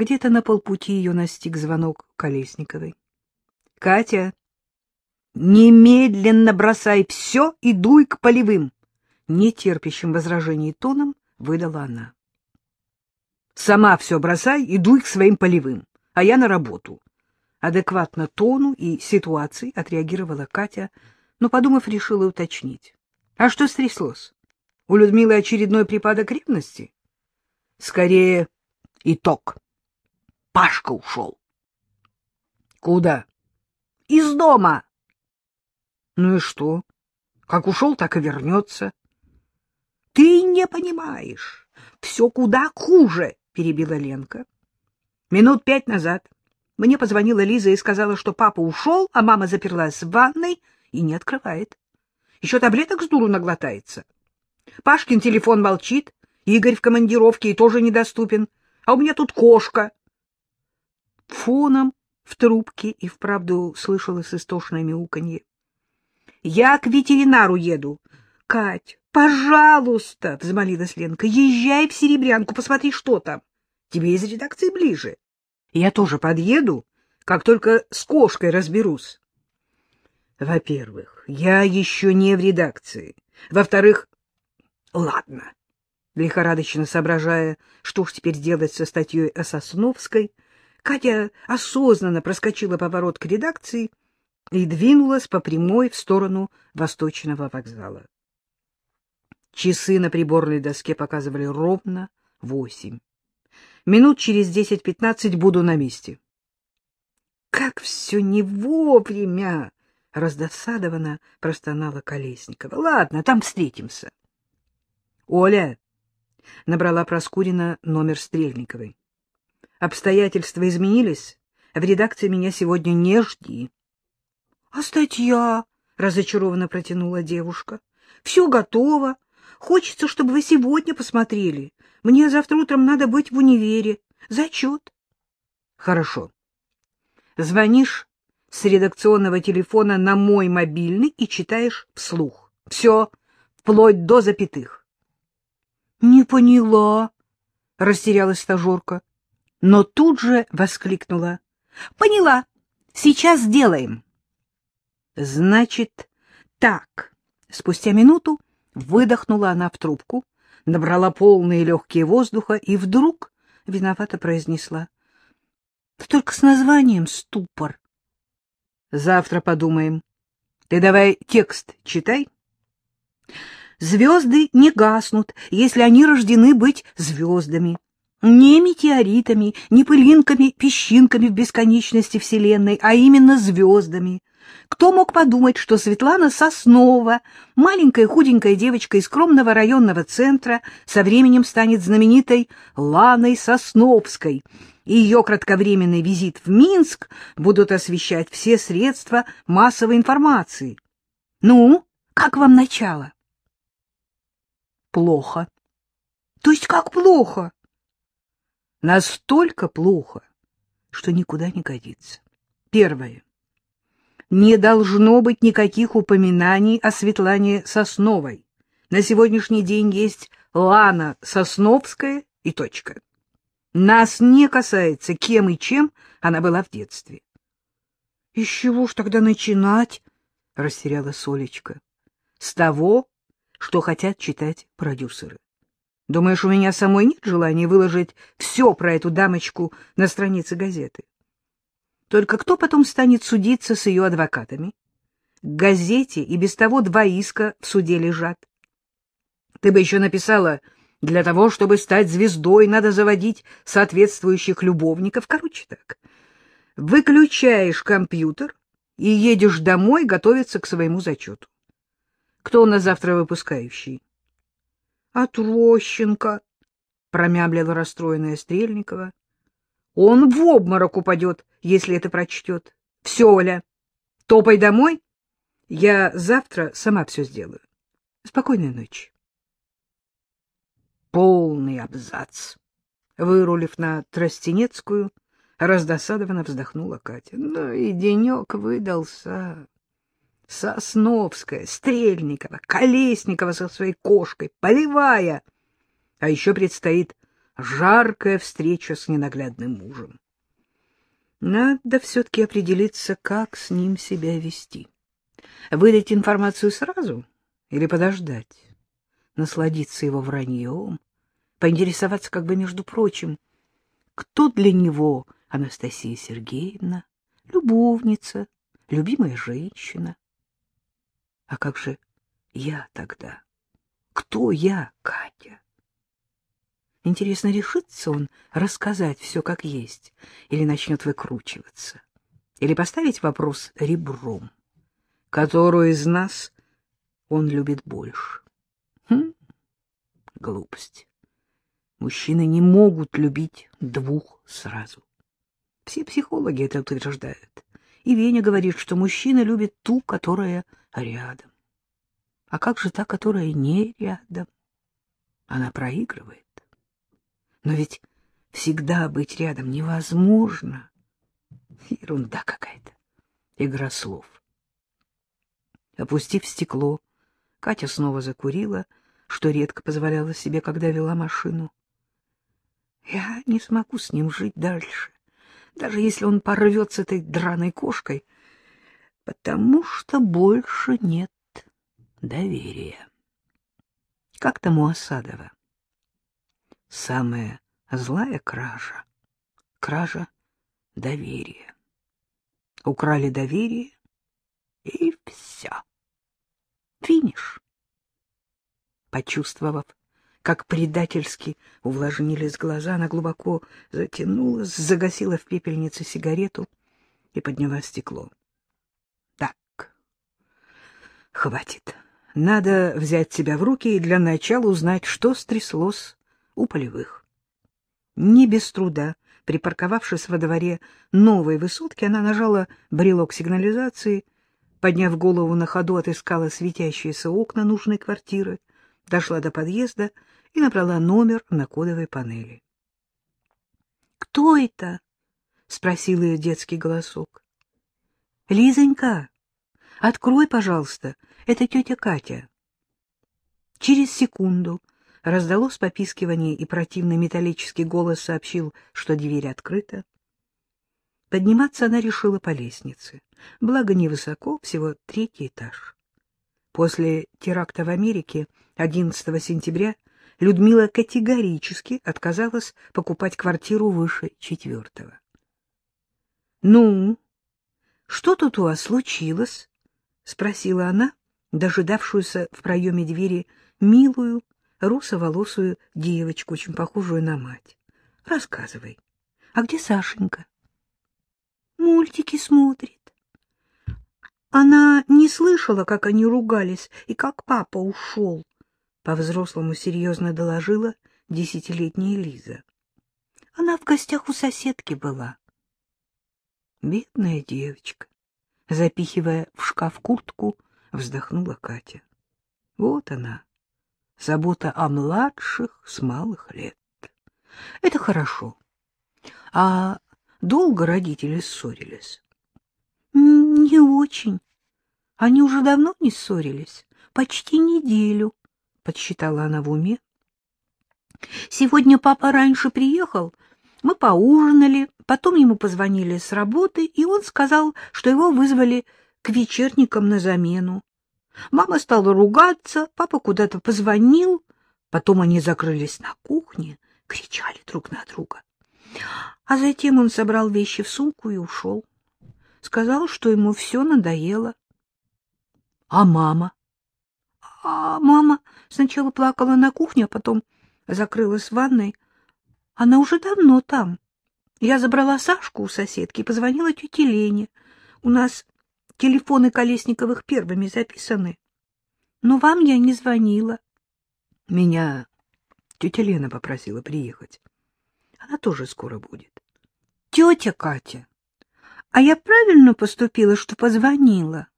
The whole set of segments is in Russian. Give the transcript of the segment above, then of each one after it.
Где-то на полпути ее настиг звонок Колесниковой. — Катя, немедленно бросай все и дуй к полевым! Нетерпящим возражений тоном выдала она. — Сама все бросай и дуй к своим полевым, а я на работу. Адекватно тону и ситуации отреагировала Катя, но, подумав, решила уточнить. — А что стряслось? У Людмилы очередной припадок ревности? — Скорее, итог. Пашка ушел. — Куда? — Из дома. — Ну и что? Как ушел, так и вернется. — Ты не понимаешь. Все куда хуже, — перебила Ленка. Минут пять назад мне позвонила Лиза и сказала, что папа ушел, а мама заперлась в ванной и не открывает. Еще таблеток с дуру наглотается. Пашкин телефон молчит, Игорь в командировке и тоже недоступен, а у меня тут кошка. Фоном в трубке и вправду слышалось истошное мяуканье. — Я к ветеринару еду. — Кать, пожалуйста, — взмолилась Ленка, — езжай в Серебрянку, посмотри, что там. Тебе из редакции ближе. Я тоже подъеду, как только с кошкой разберусь. Во-первых, я еще не в редакции. Во-вторых, ладно. Лихорадочно соображая, что ж теперь делать со статьей о Сосновской, Катя осознанно проскочила поворот к редакции и двинулась по прямой в сторону Восточного вокзала. Часы на приборной доске показывали ровно восемь. Минут через десять-пятнадцать буду на месте. — Как все не вовремя! — раздосадованно простонала Колесникова. — Ладно, там встретимся. — Оля! — набрала Проскурина номер Стрельниковой. — Обстоятельства изменились. В редакции меня сегодня не жди. — А статья? — разочарованно протянула девушка. — Все готово. Хочется, чтобы вы сегодня посмотрели. Мне завтра утром надо быть в универе. Зачет. Хорошо. Звонишь с редакционного телефона на мой мобильный и читаешь вслух. Все, вплоть до запятых. — Не поняла, — растерялась стажерка, но тут же воскликнула. — Поняла. Сейчас сделаем. — Значит, так. Спустя минуту выдохнула она в трубку, набрала полные легкие воздуха и вдруг виновато произнесла. — Только с названием ступор. — Завтра подумаем. Ты давай текст читай. Звезды не гаснут, если они рождены быть звездами. Не метеоритами, не пылинками, песчинками в бесконечности Вселенной, а именно звездами. Кто мог подумать, что Светлана Соснова, маленькая худенькая девочка из скромного районного центра, со временем станет знаменитой Ланой Сосновской, и ее кратковременный визит в Минск будут освещать все средства массовой информации. Ну, как вам начало? Плохо. То есть как плохо? Настолько плохо, что никуда не годится. Первое не должно быть никаких упоминаний о Светлане Сосновой. На сегодняшний день есть Лана Сосновская и точка. Нас не касается, кем и чем она была в детстве. — И с чего ж тогда начинать? — растеряла Солечка. — С того, что хотят читать продюсеры. Думаешь, у меня самой нет желания выложить все про эту дамочку на странице газеты? Только кто потом станет судиться с ее адвокатами? К газете и без того два иска в суде лежат. Ты бы еще написала, для того, чтобы стать звездой, надо заводить соответствующих любовников. Короче так, выключаешь компьютер и едешь домой готовиться к своему зачету. Кто у нас завтра выпускающий? — Отрощенко, — промямлила расстроенная Стрельникова. Он в обморок упадет, если это прочтет. Все, Оля, топай домой. Я завтра сама все сделаю. Спокойной ночи. Полный абзац. Вырулив на Тростенецкую, раздосадованно вздохнула Катя. Ну и денек выдался. Сосновская, Стрельникова, Колесникова со своей кошкой, Полевая. А еще предстоит жаркая встреча с ненаглядным мужем. Надо все-таки определиться, как с ним себя вести. Выдать информацию сразу или подождать? Насладиться его враньем, поинтересоваться как бы между прочим, кто для него Анастасия Сергеевна, любовница, любимая женщина. А как же я тогда? Кто я, Катя? Интересно, решится он рассказать все как есть, или начнет выкручиваться, или поставить вопрос ребром, которую из нас он любит больше. Хм, глупость. Мужчины не могут любить двух сразу. Все психологи это утверждают. И Веня говорит, что мужчина любит ту, которая рядом. А как же та, которая не рядом? Она проигрывает. Но ведь всегда быть рядом невозможно. Ерунда какая-то. Игра слов. Опустив стекло, Катя снова закурила, что редко позволяла себе, когда вела машину. Я не смогу с ним жить дальше, даже если он порвет с этой драной кошкой, потому что больше нет доверия. Как тому Осадова? Самая злая кража — кража доверия. Украли доверие, и все. Финиш. Почувствовав, как предательски увлажнились глаза, она глубоко затянулась, загасила в пепельнице сигарету и подняла стекло. Хватит. Надо взять себя в руки и для начала узнать, что стряслось у полевых. Не без труда, припарковавшись во дворе новой высотки, она нажала брелок сигнализации, подняв голову на ходу, отыскала светящиеся окна нужной квартиры, дошла до подъезда и набрала номер на кодовой панели. — Кто это? — спросил ее детский голосок. — Лизонька, открой, пожалуйста, это тетя Катя. Через секунду раздалось попискивание, и противный металлический голос сообщил, что дверь открыта. Подниматься она решила по лестнице, благо невысоко, всего третий этаж. После теракта в Америке 11 сентября Людмила категорически отказалась покупать квартиру выше четвертого. — Ну, что тут у вас случилось? — спросила она, дожидавшуюся в проеме двери милую, русоволосую девочку, очень похожую на мать. — Рассказывай. А где Сашенька? — Мультики смотрит. Она не слышала, как они ругались и как папа ушел. По-взрослому серьезно доложила десятилетняя Лиза. Она в гостях у соседки была. Бедная девочка, запихивая в шкаф куртку, вздохнула Катя. Вот она, забота о младших с малых лет. Это хорошо. А долго родители ссорились? Не очень. Они уже давно не ссорились, почти неделю подсчитала она в уме. Сегодня папа раньше приехал, мы поужинали, потом ему позвонили с работы, и он сказал, что его вызвали к вечерникам на замену. Мама стала ругаться, папа куда-то позвонил, потом они закрылись на кухне, кричали друг на друга. А затем он собрал вещи в сумку и ушел. Сказал, что ему все надоело. — А мама? А мама сначала плакала на кухне, а потом закрылась в ванной. Она уже давно там. Я забрала Сашку у соседки и позвонила тете Лене. У нас телефоны Колесниковых первыми записаны. Но вам я не звонила. Меня тетя Лена попросила приехать. Она тоже скоро будет. Тетя Катя, а я правильно поступила, что позвонила?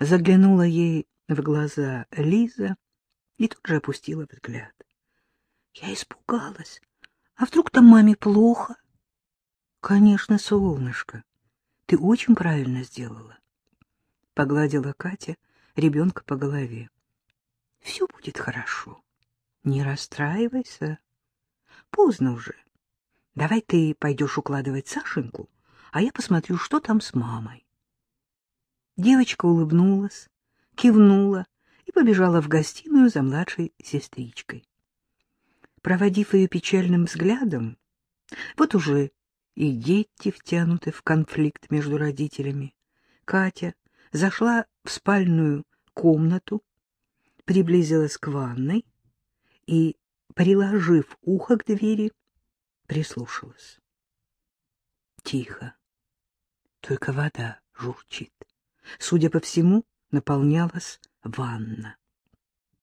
Заглянула ей в глаза Лиза и тут же опустила взгляд. Я испугалась. А вдруг там маме плохо? Конечно, солнышко, ты очень правильно сделала. Погладила Катя ребенка по голове. Все будет хорошо. Не расстраивайся. поздно уже. Давай ты пойдешь укладывать Сашеньку, а я посмотрю, что там с мамой. Девочка улыбнулась, кивнула и побежала в гостиную за младшей сестричкой. Проводив ее печальным взглядом, вот уже и дети втянуты в конфликт между родителями, Катя зашла в спальную комнату, приблизилась к ванной и, приложив ухо к двери, прислушалась. Тихо, только вода журчит. Судя по всему, наполнялась ванна.